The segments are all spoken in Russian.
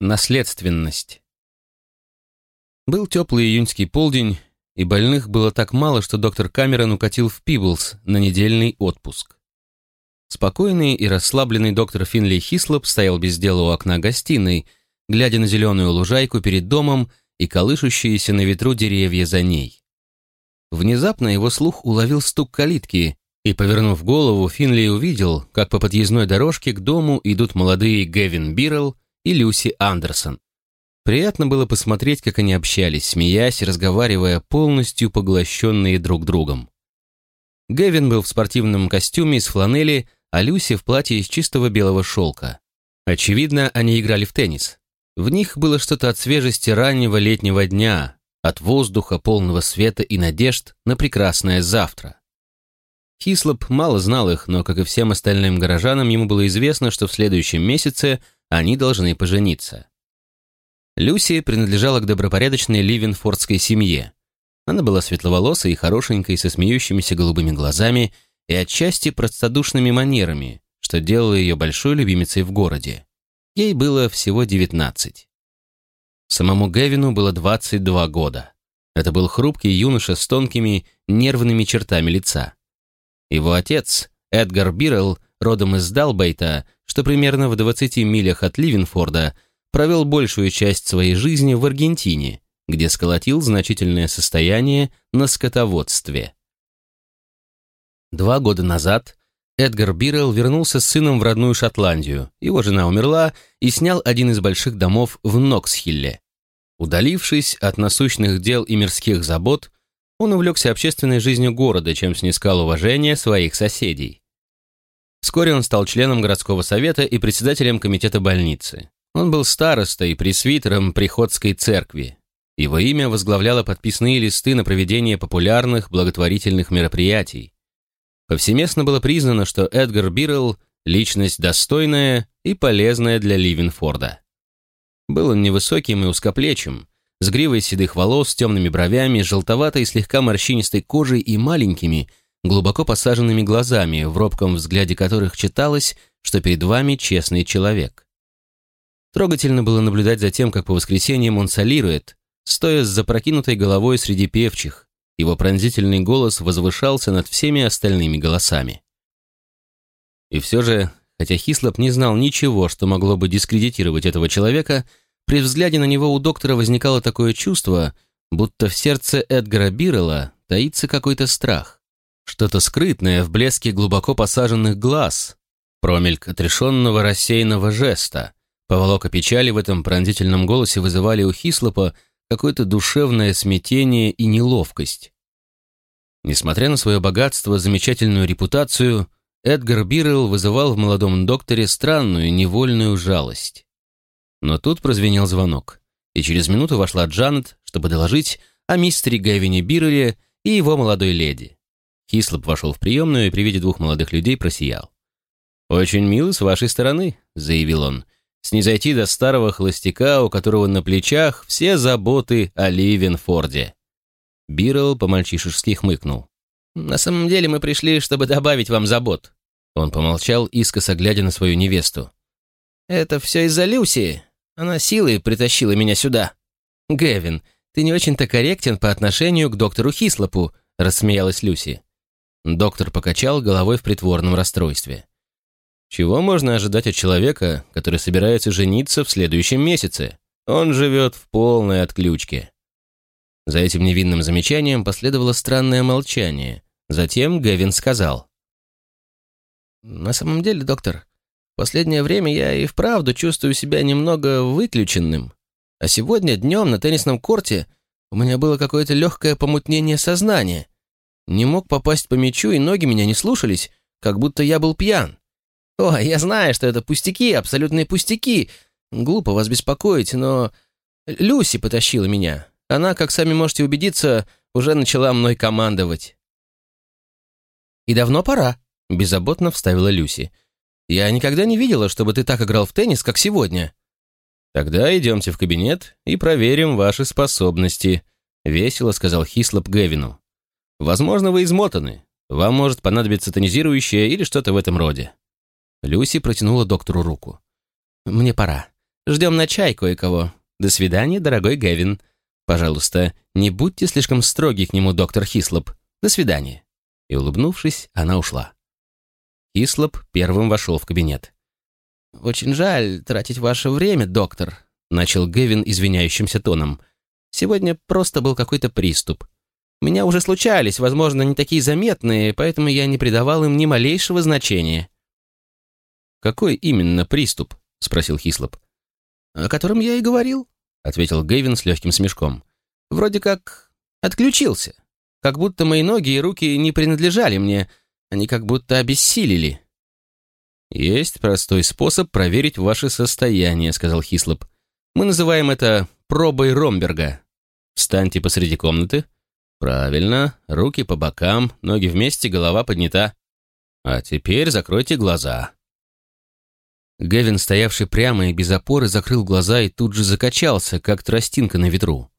Наследственность. Был теплый июньский полдень, и больных было так мало, что доктор Камерон укатил в Пиблс на недельный отпуск. Спокойный и расслабленный доктор Финли Хислоп стоял без дела у окна гостиной, глядя на зеленую лужайку перед домом и колышущиеся на ветру деревья за ней. Внезапно его слух уловил стук калитки, и, повернув голову, Финли увидел, как по подъездной дорожке к дому идут молодые Гевин Биррелл и Люси Андерсон. Приятно было посмотреть, как они общались, смеясь и разговаривая, полностью поглощенные друг другом. Гевин был в спортивном костюме из фланели, а Люси в платье из чистого белого шелка. Очевидно, они играли в теннис. В них было что-то от свежести раннего летнего дня, от воздуха, полного света и надежд на прекрасное завтра. Хислоп мало знал их, но, как и всем остальным горожанам, ему было известно, что в следующем месяце они должны пожениться. Люси принадлежала к добропорядочной ливенфордской семье. Она была светловолосой и хорошенькой, со смеющимися голубыми глазами и отчасти простодушными манерами, что делало ее большой любимицей в городе. Ей было всего 19. Самому Гевину было 22 года. Это был хрупкий юноша с тонкими, нервными чертами лица. Его отец, Эдгар Биррелл, родом из Далбейта, что примерно в 20 милях от Ливенфорда, провел большую часть своей жизни в Аргентине, где сколотил значительное состояние на скотоводстве. Два года назад Эдгар Биррелл вернулся с сыном в родную Шотландию, его жена умерла и снял один из больших домов в Ноксхилле. Удалившись от насущных дел и мирских забот, он увлекся общественной жизнью города, чем снискал уважение своих соседей. Вскоре он стал членом городского совета и председателем комитета больницы. Он был старостой и пресвитером Приходской церкви. Его имя возглавляло подписные листы на проведение популярных благотворительных мероприятий. Повсеместно было признано, что Эдгар Биррелл – личность достойная и полезная для Ливенфорда. Был он невысоким и узкоплечим, с гривой седых волос, темными бровями, желтоватой слегка морщинистой кожей и маленькими, глубоко посаженными глазами, в робком взгляде которых читалось, что перед вами честный человек. Трогательно было наблюдать за тем, как по воскресеньям он солирует, стоя с запрокинутой головой среди певчих. Его пронзительный голос возвышался над всеми остальными голосами. И все же, хотя Хислоп не знал ничего, что могло бы дискредитировать этого человека, при взгляде на него у доктора возникало такое чувство, будто в сердце Эдгара Биррелла таится какой-то страх. Что-то скрытное в блеске глубоко посаженных глаз, промельк отрешенного рассеянного жеста. Поволока печали в этом пронзительном голосе вызывали у Хислопа какое-то душевное смятение и неловкость. Несмотря на свое богатство, замечательную репутацию, Эдгар Биррелл вызывал в молодом докторе странную невольную жалость. Но тут прозвенел звонок, и через минуту вошла Джанет, чтобы доложить о мистере Гевине Бирреле и его молодой леди. Хислоп вошел в приемную и при виде двух молодых людей просиял. «Очень мило с вашей стороны», — заявил он, — «снизойти до старого холостяка, у которого на плечах все заботы о Ливенфорде». Биррелл по-мальчишески хмыкнул. «На самом деле мы пришли, чтобы добавить вам забот». Он помолчал, искоса глядя на свою невесту. «Это все из-за Люси. Она силой притащила меня сюда. Гэвин, ты не очень-то корректен по отношению к доктору Хислопу, рассмеялась Люси. Доктор покачал головой в притворном расстройстве. Чего можно ожидать от человека, который собирается жениться в следующем месяце? Он живет в полной отключке. За этим невинным замечанием последовало странное молчание. Затем Гэвин сказал. «На самом деле, доктор, Последнее время я и вправду чувствую себя немного выключенным. А сегодня днем на теннисном корте у меня было какое-то легкое помутнение сознания. Не мог попасть по мячу, и ноги меня не слушались, как будто я был пьян. О, я знаю, что это пустяки, абсолютные пустяки. Глупо вас беспокоить, но... Люси потащила меня. Она, как сами можете убедиться, уже начала мной командовать. «И давно пора», — беззаботно вставила Люси. Я никогда не видела, чтобы ты так играл в теннис, как сегодня». «Тогда идемте в кабинет и проверим ваши способности», — весело сказал Хислоп Гевину. «Возможно, вы измотаны. Вам может понадобиться тонизирующее или что-то в этом роде». Люси протянула доктору руку. «Мне пора. Ждем на чай кое-кого. До свидания, дорогой Гевин. Пожалуйста, не будьте слишком строги к нему, доктор Хислоп. До свидания». И, улыбнувшись, она ушла. Хислоп первым вошел в кабинет. «Очень жаль тратить ваше время, доктор», — начал Гевин извиняющимся тоном. «Сегодня просто был какой-то приступ. У меня уже случались, возможно, не такие заметные, поэтому я не придавал им ни малейшего значения». «Какой именно приступ?» — спросил Хислоп. «О котором я и говорил», — ответил Гейвин с легким смешком. «Вроде как отключился. Как будто мои ноги и руки не принадлежали мне. Они как будто обессилели». «Есть простой способ проверить ваше состояние», — сказал Хислоп. «Мы называем это пробой Ромберга. Встаньте посреди комнаты. Правильно, руки по бокам, ноги вместе, голова поднята. А теперь закройте глаза». Гевин, стоявший прямо и без опоры, закрыл глаза и тут же закачался, как тростинка на ветру.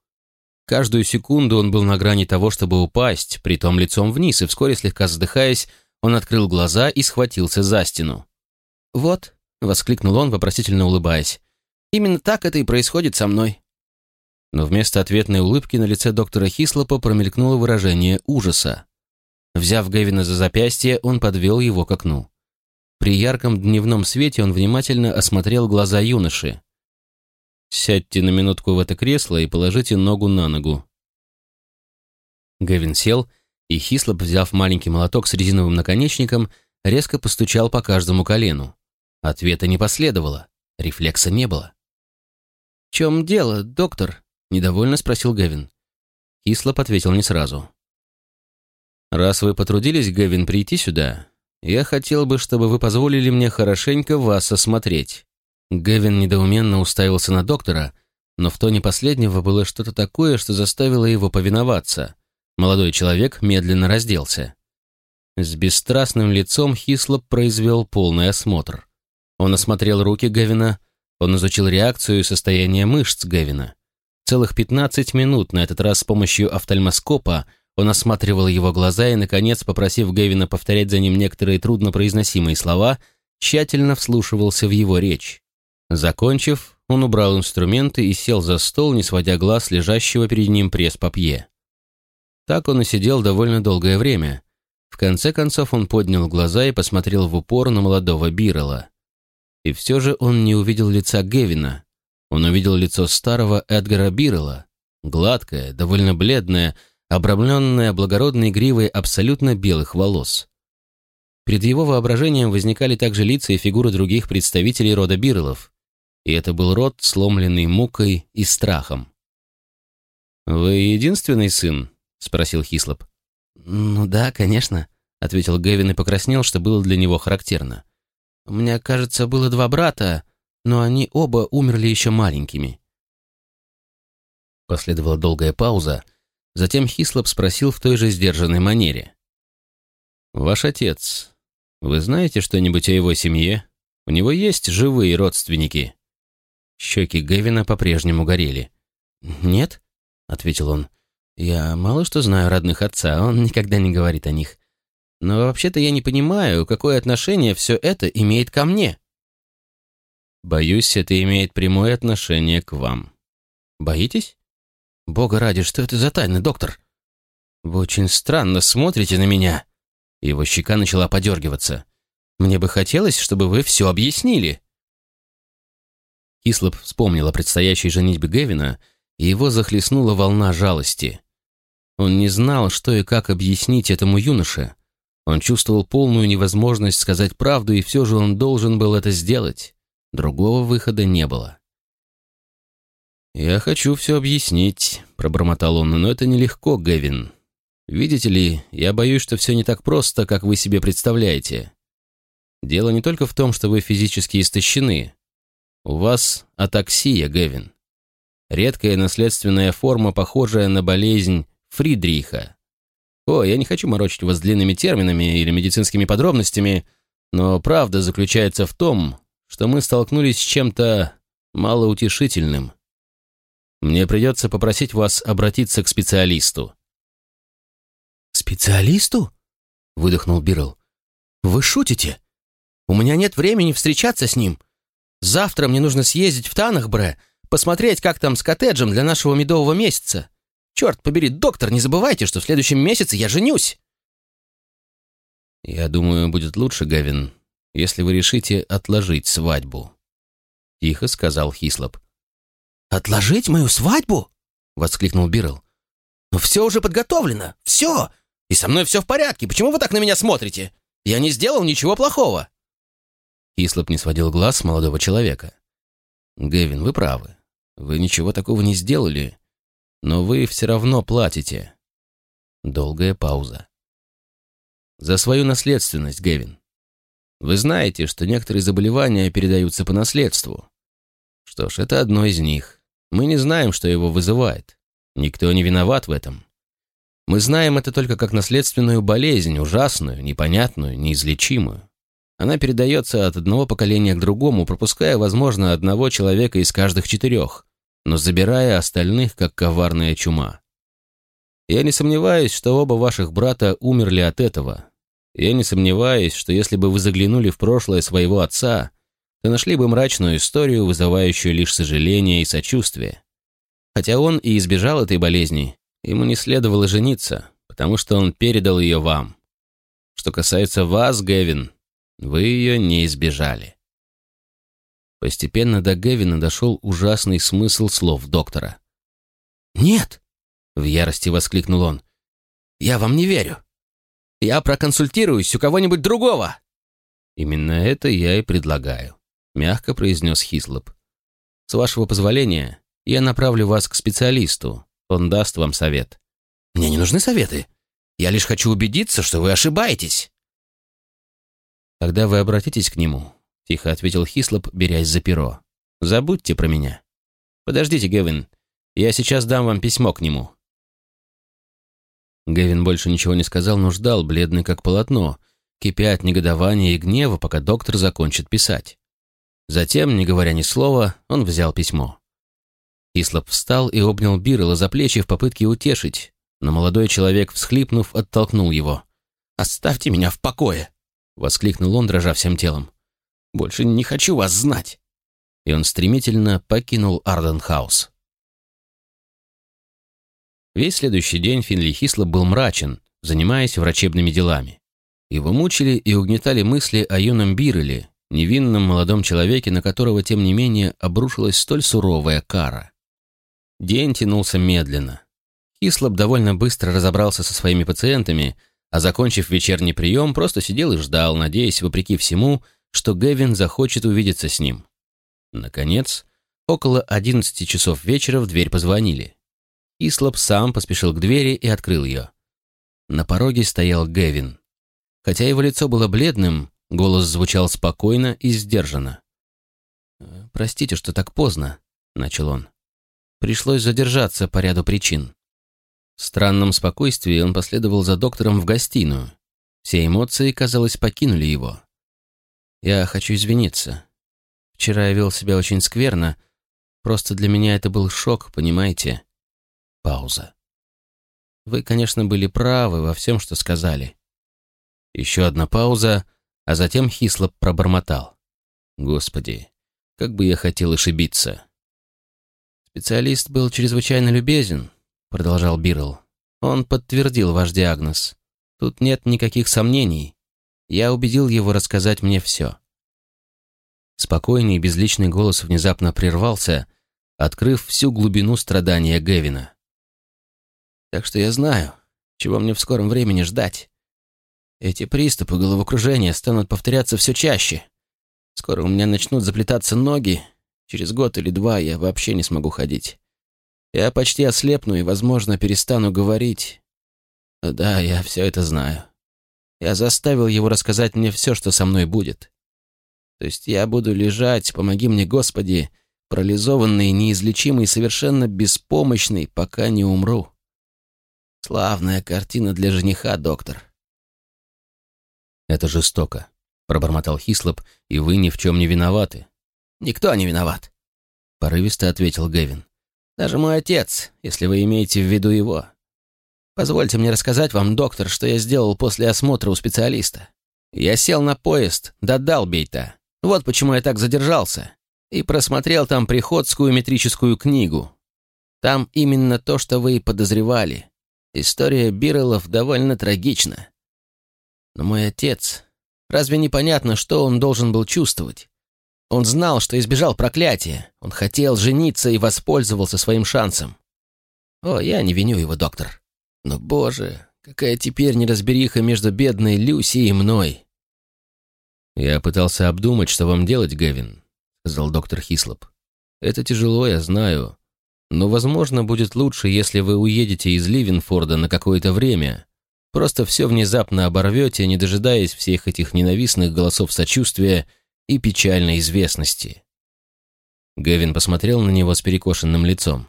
Каждую секунду он был на грани того, чтобы упасть, притом лицом вниз, и вскоре, слегка задыхаясь, он открыл глаза и схватился за стену. «Вот», — воскликнул он, вопросительно улыбаясь, — «именно так это и происходит со мной». Но вместо ответной улыбки на лице доктора Хислопа промелькнуло выражение ужаса. Взяв Гевина за запястье, он подвел его к окну. При ярком дневном свете он внимательно осмотрел глаза юноши. «Сядьте на минутку в это кресло и положите ногу на ногу». Гевин сел, и Хислоп, взяв маленький молоток с резиновым наконечником, резко постучал по каждому колену. Ответа не последовало, рефлекса не было. «В чем дело, доктор?» — недовольно спросил Гевин. Хислоп ответил не сразу. «Раз вы потрудились, Гевин, прийти сюда, я хотел бы, чтобы вы позволили мне хорошенько вас осмотреть». Гевин недоуменно уставился на доктора, но в тоне последнего было что-то такое, что заставило его повиноваться. Молодой человек медленно разделся. С бесстрастным лицом Хислоп произвел полный осмотр. Он осмотрел руки Гевина, он изучил реакцию и состояние мышц Гевина. Целых 15 минут на этот раз с помощью офтальмоскопа он осматривал его глаза и, наконец, попросив Гевина повторять за ним некоторые труднопроизносимые слова, тщательно вслушивался в его речь. Закончив, он убрал инструменты и сел за стол, не сводя глаз лежащего перед ним пресс-папье. Так он и сидел довольно долгое время. В конце концов он поднял глаза и посмотрел в упор на молодого Биррелла. И все же он не увидел лица Гевина. Он увидел лицо старого Эдгара Биррелла, гладкое, довольно бледное, обрамленная благородной гривой абсолютно белых волос. Перед его воображением возникали также лица и фигуры других представителей рода Бирлов, и это был род, сломленный мукой и страхом. «Вы единственный сын?» — спросил Хислоп. «Ну да, конечно», — ответил Гэвин и покраснел, что было для него характерно. «У меня, кажется, было два брата, но они оба умерли еще маленькими». Последовала долгая пауза, — Затем Хислоп спросил в той же сдержанной манере. «Ваш отец, вы знаете что-нибудь о его семье? У него есть живые родственники?» Щеки Гевина по-прежнему горели. «Нет», — ответил он. «Я мало что знаю родных отца, он никогда не говорит о них. Но вообще-то я не понимаю, какое отношение все это имеет ко мне». «Боюсь, это имеет прямое отношение к вам». «Боитесь?» «Бога ради, что это за тайна, доктор?» «Вы очень странно смотрите на меня». Его щека начала подергиваться. «Мне бы хотелось, чтобы вы все объяснили». Кислоп вспомнил о предстоящей женитьбе Гевина, и его захлестнула волна жалости. Он не знал, что и как объяснить этому юноше. Он чувствовал полную невозможность сказать правду, и все же он должен был это сделать. Другого выхода не было. «Я хочу все объяснить», — пробормотал он, — «но это нелегко, Гэвин. Видите ли, я боюсь, что все не так просто, как вы себе представляете. Дело не только в том, что вы физически истощены. У вас атаксия, Гэвин. Редкая наследственная форма, похожая на болезнь Фридриха. О, я не хочу морочить вас длинными терминами или медицинскими подробностями, но правда заключается в том, что мы столкнулись с чем-то малоутешительным. Мне придется попросить вас обратиться к специалисту». «Специалисту?» — выдохнул Бирл. «Вы шутите? У меня нет времени встречаться с ним. Завтра мне нужно съездить в Танахбре, посмотреть, как там с коттеджем для нашего медового месяца. Черт побери, доктор, не забывайте, что в следующем месяце я женюсь!» «Я думаю, будет лучше, Гавин, если вы решите отложить свадьбу», — тихо сказал Хислоп. «Отложить мою свадьбу?» — воскликнул Бирл. «Но все уже подготовлено, все! И со мной все в порядке, почему вы так на меня смотрите? Я не сделал ничего плохого!» Хислоп не сводил глаз с молодого человека. «Гэвин, вы правы. Вы ничего такого не сделали, но вы все равно платите». Долгая пауза. «За свою наследственность, Гэвин. Вы знаете, что некоторые заболевания передаются по наследству. Что ж, это одно из них. Мы не знаем, что его вызывает. Никто не виноват в этом. Мы знаем это только как наследственную болезнь, ужасную, непонятную, неизлечимую. Она передается от одного поколения к другому, пропуская, возможно, одного человека из каждых четырех, но забирая остальных, как коварная чума. Я не сомневаюсь, что оба ваших брата умерли от этого, я не сомневаюсь, что если бы вы заглянули в прошлое своего отца, то нашли бы мрачную историю, вызывающую лишь сожаление и сочувствие. Хотя он и избежал этой болезни, ему не следовало жениться, потому что он передал ее вам. Что касается вас, Гевин, вы ее не избежали. Постепенно до Гевина дошел ужасный смысл слов доктора. «Нет!» — в ярости воскликнул он. «Я вам не верю. Я проконсультируюсь у кого-нибудь другого!» «Именно это я и предлагаю», — мягко произнес Хислоп. «С вашего позволения, я направлю вас к специалисту. Он даст вам совет». «Мне не нужны советы. Я лишь хочу убедиться, что вы ошибаетесь». «Когда вы обратитесь к нему», — тихо ответил Хислоп, берясь за перо, — «забудьте про меня. Подождите, Гевин, я сейчас дам вам письмо к нему. Гэвин больше ничего не сказал, но ждал, бледный как полотно, кипя от негодования и гнева, пока доктор закончит писать. Затем, не говоря ни слова, он взял письмо. Ислоп встал и обнял Бирла за плечи в попытке утешить, но молодой человек, всхлипнув, оттолкнул его. «Оставьте меня в покое!» — воскликнул он, дрожа всем телом. «Больше не хочу вас знать!» И он стремительно покинул Арденхаус. Весь следующий день Финли Хислоп был мрачен, занимаясь врачебными делами. Его мучили и угнетали мысли о юном Биреле, невинном молодом человеке, на которого, тем не менее, обрушилась столь суровая кара. День тянулся медленно. Хислоп довольно быстро разобрался со своими пациентами, а, закончив вечерний прием, просто сидел и ждал, надеясь, вопреки всему, что Гэвин захочет увидеться с ним. Наконец, около одиннадцати часов вечера в дверь позвонили. Ислоп сам поспешил к двери и открыл ее. На пороге стоял Гевин. Хотя его лицо было бледным, голос звучал спокойно и сдержанно. «Э, «Простите, что так поздно», — начал он. «Пришлось задержаться по ряду причин». В странном спокойствии он последовал за доктором в гостиную. Все эмоции, казалось, покинули его. «Я хочу извиниться. Вчера я вел себя очень скверно. Просто для меня это был шок, понимаете?» Пауза. Вы, конечно, были правы во всем, что сказали. Еще одна пауза, а затем Хислоп пробормотал. Господи, как бы я хотел ошибиться. Специалист был чрезвычайно любезен, продолжал Бирл. Он подтвердил ваш диагноз. Тут нет никаких сомнений. Я убедил его рассказать мне все. Спокойный и безличный голос внезапно прервался, открыв всю глубину страдания Гевина. Так что я знаю, чего мне в скором времени ждать. Эти приступы головокружения станут повторяться все чаще. Скоро у меня начнут заплетаться ноги. Через год или два я вообще не смогу ходить. Я почти ослепну и, возможно, перестану говорить. Да, я все это знаю. Я заставил его рассказать мне все, что со мной будет. То есть я буду лежать, помоги мне, Господи, парализованный, неизлечимый, совершенно беспомощный, пока не умру. Славная картина для жениха, доктор. Это жестоко, пробормотал Хислоп, и вы ни в чем не виноваты. Никто не виноват, порывисто ответил Гэвин. Даже мой отец, если вы имеете в виду его. Позвольте мне рассказать вам, доктор, что я сделал после осмотра у специалиста. Я сел на поезд до Далбейта. Вот почему я так задержался. и просмотрел там приходскую метрическую книгу. Там именно то, что вы и подозревали. История Бирелов довольно трагична. Но мой отец... Разве непонятно, что он должен был чувствовать? Он знал, что избежал проклятия. Он хотел жениться и воспользовался своим шансом. О, я не виню его, доктор. Но, боже, какая теперь неразбериха между бедной Люси и мной. Я пытался обдумать, что вам делать, Гевин, сказал доктор Хислоп. Это тяжело, я знаю. Но, возможно, будет лучше, если вы уедете из Ливенфорда на какое-то время. Просто все внезапно оборвете, не дожидаясь всех этих ненавистных голосов сочувствия и печальной известности. Гевин посмотрел на него с перекошенным лицом.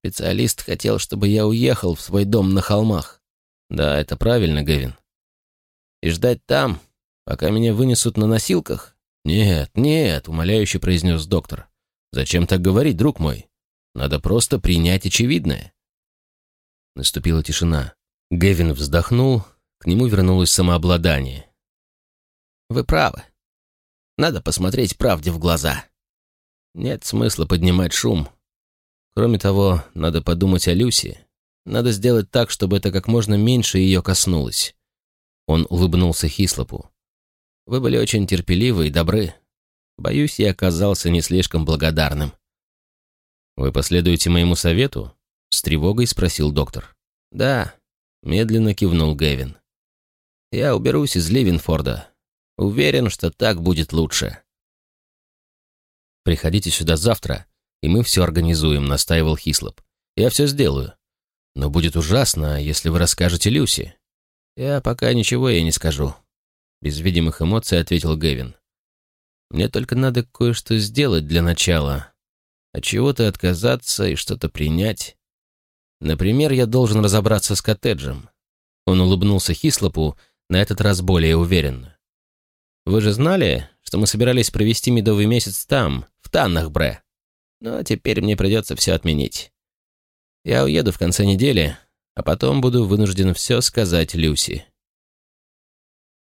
Специалист хотел, чтобы я уехал в свой дом на холмах. Да, это правильно, Гевин. И ждать там, пока меня вынесут на носилках? Нет, нет, умоляюще произнес доктор. Зачем так говорить, друг мой? Надо просто принять очевидное. Наступила тишина. Гевин вздохнул, к нему вернулось самообладание. «Вы правы. Надо посмотреть правде в глаза. Нет смысла поднимать шум. Кроме того, надо подумать о Люси. Надо сделать так, чтобы это как можно меньше ее коснулось». Он улыбнулся Хислопу. «Вы были очень терпеливы и добры. Боюсь, я оказался не слишком благодарным». «Вы последуете моему совету?» — с тревогой спросил доктор. «Да», — медленно кивнул Гэвин. «Я уберусь из Ливенфорда. Уверен, что так будет лучше». «Приходите сюда завтра, и мы все организуем», — настаивал Хислоп. «Я все сделаю. Но будет ужасно, если вы расскажете Люси». «Я пока ничего ей не скажу», — без видимых эмоций ответил Гэвин. «Мне только надо кое-что сделать для начала, от чего-то отказаться и что-то принять. Например, я должен разобраться с коттеджем. Он улыбнулся Хислопу, на этот раз более уверенно. Вы же знали, что мы собирались провести медовый месяц там, в Таннахбре? Но теперь мне придется все отменить. Я уеду в конце недели, а потом буду вынужден все сказать Люси.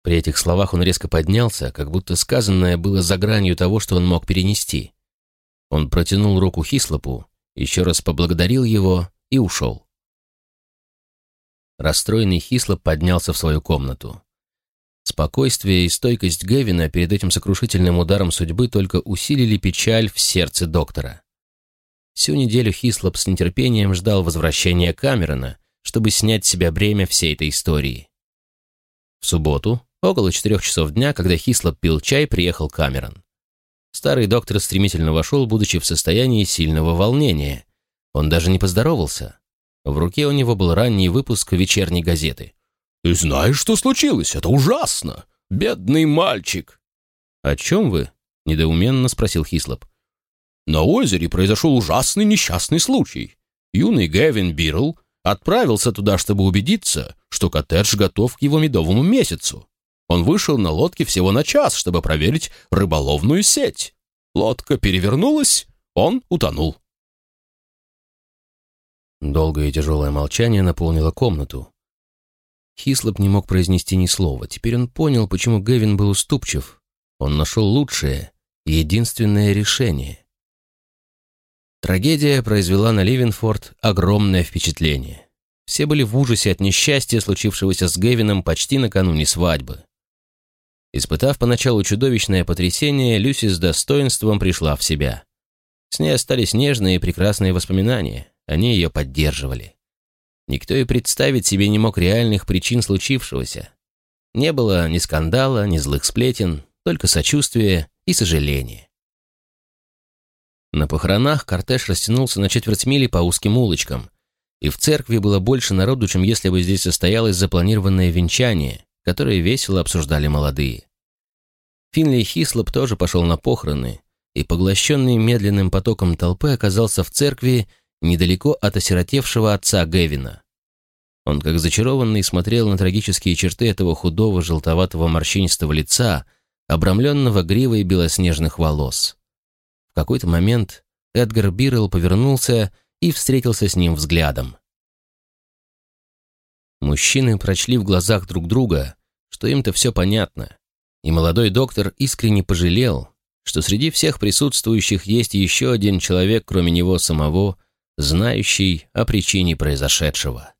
При этих словах он резко поднялся, как будто сказанное было за гранью того, что он мог перенести. Он протянул руку Хислопу, еще раз поблагодарил его и ушел. Расстроенный Хислоп поднялся в свою комнату. Спокойствие и стойкость Гевина перед этим сокрушительным ударом судьбы только усилили печаль в сердце доктора. Всю неделю Хислоп с нетерпением ждал возвращения Камерона, чтобы снять с себя бремя всей этой истории. В субботу, около четырех часов дня, когда Хислоп пил чай, приехал Камерон. Старый доктор стремительно вошел, будучи в состоянии сильного волнения. Он даже не поздоровался. В руке у него был ранний выпуск вечерней газеты. «Ты знаешь, что случилось? Это ужасно! Бедный мальчик!» «О чем вы?» — недоуменно спросил Хислоп. «На озере произошел ужасный несчастный случай. Юный Гэвин Бирл отправился туда, чтобы убедиться, что коттедж готов к его медовому месяцу. Он вышел на лодке всего на час, чтобы проверить рыболовную сеть. Лодка перевернулась, он утонул. Долгое и тяжелое молчание наполнило комнату. Хислоп не мог произнести ни слова. Теперь он понял, почему Гэвин был уступчив. Он нашел лучшее, единственное решение. Трагедия произвела на Ливенфорд огромное впечатление. Все были в ужасе от несчастья, случившегося с Гэвином почти накануне свадьбы. Испытав поначалу чудовищное потрясение, Люси с достоинством пришла в себя. С ней остались нежные и прекрасные воспоминания, они ее поддерживали. Никто и представить себе не мог реальных причин случившегося. Не было ни скандала, ни злых сплетен, только сочувствие и сожаление. На похоронах кортеж растянулся на четверть мили по узким улочкам, и в церкви было больше народу, чем если бы здесь состоялось запланированное венчание, которые весело обсуждали молодые. Финли Хислоп тоже пошел на похороны, и, поглощенный медленным потоком толпы, оказался в церкви недалеко от осиротевшего отца Гевина. Он, как зачарованный, смотрел на трагические черты этого худого, желтоватого, морщинистого лица, обрамленного гривой белоснежных волос. В какой-то момент Эдгар Биррелл повернулся и встретился с ним взглядом. Мужчины прочли в глазах друг друга, что им-то все понятно, и молодой доктор искренне пожалел, что среди всех присутствующих есть еще один человек, кроме него самого, знающий о причине произошедшего.